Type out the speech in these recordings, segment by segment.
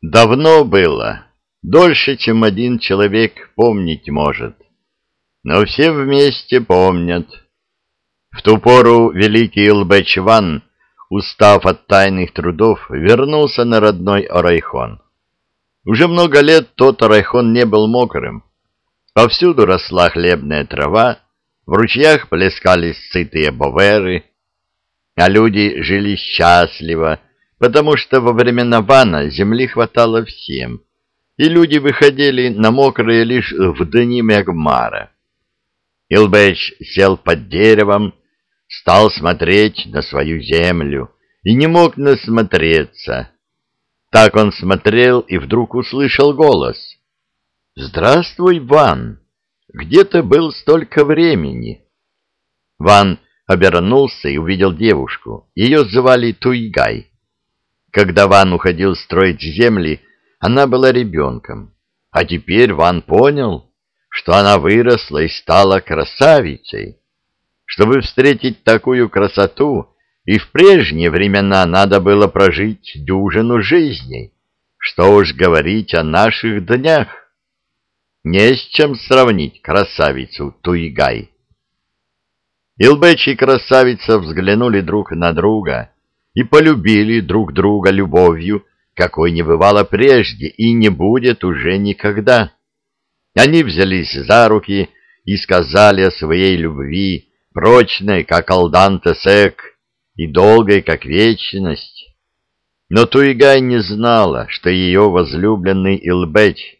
Давно было, дольше, чем один человек помнить может, но все вместе помнят. В ту пору великий Илбэчван, устав от тайных трудов, вернулся на родной Орайхон. Уже много лет тот Орайхон не был мокрым. Повсюду росла хлебная трава, в ручьях плескались сытые боверы, а люди жили счастливо, потому что во времена Вана земли хватало всем, и люди выходили на мокрые лишь в дни Мегмара. Илбэч сел под деревом, стал смотреть на свою землю и не мог насмотреться. Так он смотрел и вдруг услышал голос. «Здравствуй, Ван! Где ты был столько времени?» Ван обернулся и увидел девушку. Ее звали Туйгай. Когда Ван уходил строить земли, она была ребенком. А теперь Ван понял, что она выросла и стала красавицей. Чтобы встретить такую красоту, и в прежние времена надо было прожить дюжину жизней. Что уж говорить о наших днях. Не с чем сравнить красавицу Туигай. Илбэч и красавица взглянули друг на друга и полюбили друг друга любовью, какой не бывало прежде и не будет уже никогда. Они взялись за руки и сказали о своей любви, прочной, как Алдан-Тесек, и долгой, как вечность. Но Туигай не знала, что ее возлюбленный Илбэч.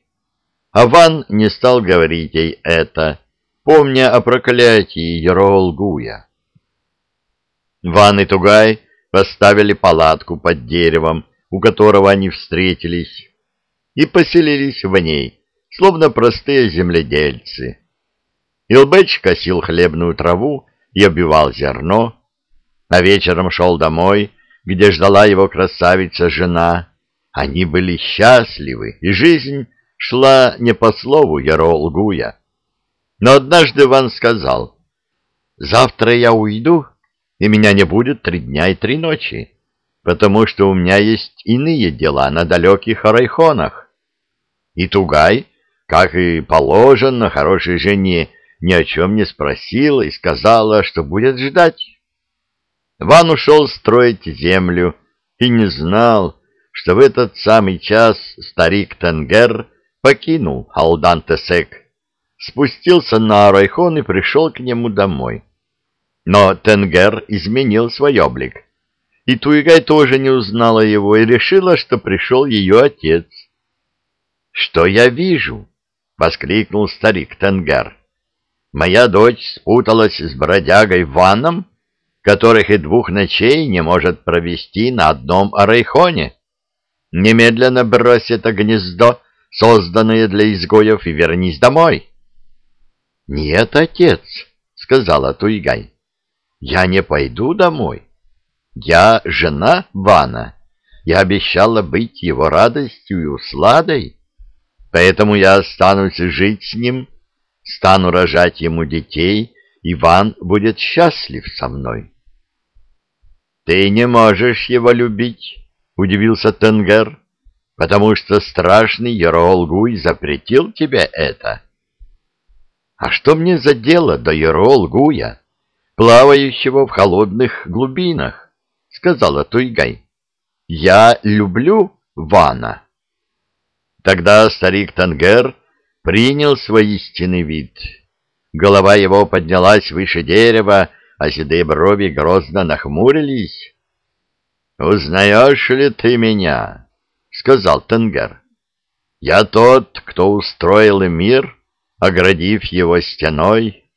А Ван не стал говорить ей это, помня о проклятии Еролгуя. Ван и Тугай поставили палатку под деревом, у которого они встретились, и поселились в ней, словно простые земледельцы. Илбэч косил хлебную траву и обивал зерно, а вечером шел домой, где ждала его красавица-жена. Они были счастливы, и жизнь шла не по слову Яролгуя. Но однажды Ван сказал, «Завтра я уйду, и меня не будет три дня и три ночи, потому что у меня есть иные дела на далеких Арайхонах». И Тугай, как и положено хорошей жене, ни о чем не спросила и сказала, что будет ждать. Ван ушел строить землю и не знал, что в этот самый час старик Тенгер покинул Алдан-Тесек, спустился на Арайхон и пришел к нему домой. Но Тенгер изменил свой облик, и Туигай тоже не узнала его и решила, что пришел ее отец. «Что я вижу?» — воскликнул старик Тенгер. Моя дочь спуталась с бродягой Ваном, которых и двух ночей не может провести на одном арайхоне. Немедленно брось это гнездо, созданное для изгоев, и вернись домой. — Нет, отец, — сказала Туйгай, — я не пойду домой. Я жена Вана. Я обещала быть его радостью и усладой, поэтому я останусь жить с ним, — стану рожать ему детей, Иван будет счастлив со мной. — Ты не можешь его любить, — удивился Тенгер, — потому что страшный Еролгуй запретил тебе это. — А что мне за дело до Еролгуя, плавающего в холодных глубинах? — сказала Туйгай. — Я люблю Вана. Тогда старик Тенгер принял свой истинный вид. Голова его поднялась выше дерева, а седые брови грозно нахмурились. «Узнаешь ли ты меня?» — сказал Тенгер. «Я тот, кто устроил мир, оградив его стеной.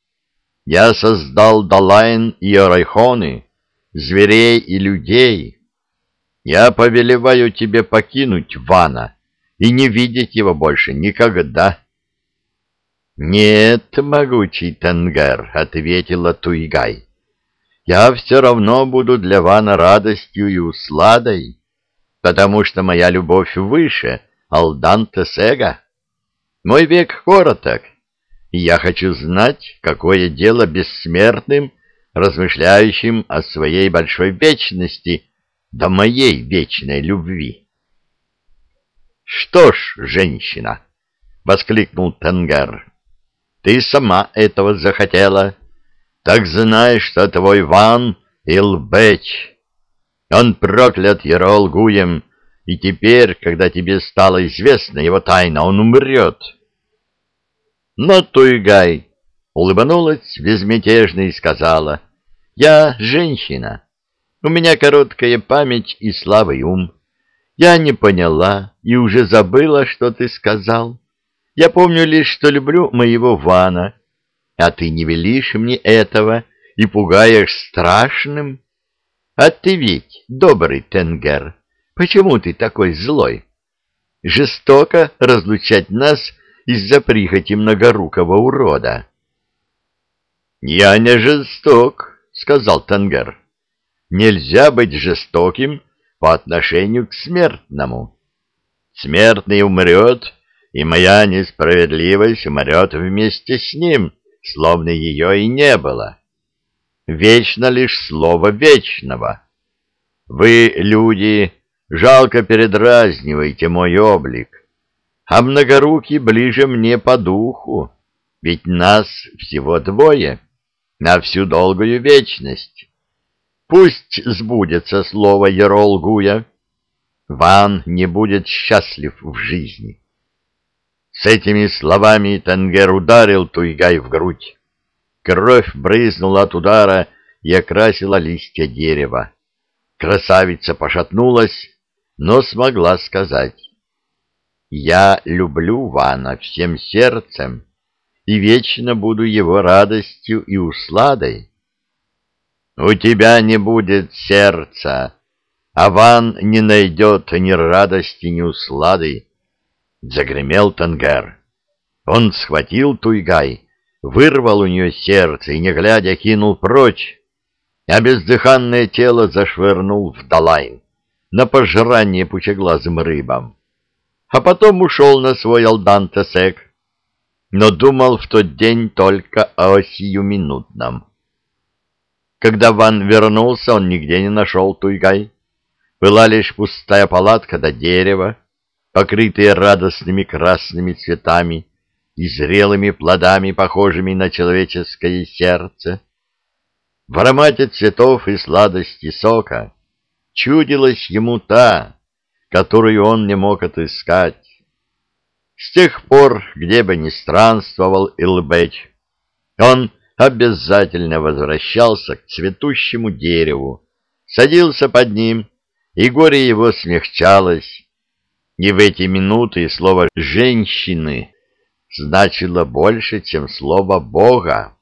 Я создал Далайн и Орайхоны, зверей и людей. Я повелеваю тебе покинуть Вана и не видеть его больше никогда». «Нет, могучий Тенгер», — ответила Туйгай, — «я все равно буду для Вана радостью и усладой, потому что моя любовь выше Алданта Сега. Мой век короток, я хочу знать, какое дело бессмертным, размышляющим о своей большой вечности, до моей вечной любви». Что ж, женщина, — воскликнул Тенгер, — ты сама этого захотела. Так знай, что твой Ван Илбеч. Он проклят Еролгуем, и теперь, когда тебе стало известно его тайна, он умрет. Но Туйгай улыбнулась безмятежно и сказала, «Я женщина, у меня короткая память и слабый ум. Я не поняла и уже забыла, что ты сказал. Я помню лишь, что люблю моего Вана, а ты не велишь мне этого и пугаешь страшным. А ты ведь добрый Тенгер, почему ты такой злой? Жестоко разлучать нас из-за прихоти многорукого урода. — Я не жесток, — сказал Тенгер. — Нельзя быть жестоким, — по отношению к смертному. Смертный умрет, и моя несправедливость умрет вместе с ним, словно ее и не было. Вечно лишь слово вечного. Вы, люди, жалко передразниваете мой облик, а многорукий ближе мне по духу, ведь нас всего двое на всю долгую вечность. Пусть сбудется слово Еролгуя. Ван не будет счастлив в жизни. С этими словами Тенгер ударил Туйгай в грудь. Кровь брызнула от удара и окрасила листья дерева. Красавица пошатнулась, но смогла сказать. «Я люблю Вана всем сердцем и вечно буду его радостью и усладой». У тебя не будет сердца, а Ван не найдет ни радости, ни услады. Загремел Тангар. Он схватил Туйгай, вырвал у нее сердце и, не глядя, кинул прочь, а бездыханное тело зашвырнул в Далайн на пожрание пучеглазым рыбам. А потом ушел на свой Алдан-Тесек, но думал в тот день только о сиюминутном. Когда Ван вернулся, он нигде не нашел Туйгай. Была лишь пустая палатка до дерева, покрытые радостными красными цветами и зрелыми плодами, похожими на человеческое сердце. В аромате цветов и сладости сока чудилась ему та, которую он не мог отыскать. С тех пор, где бы ни странствовал Илбеч, он обязательно возвращался к цветущему дереву, садился под ним, и горе его смягчалось. И в эти минуты слово «женщины» значило больше, чем слово «Бога».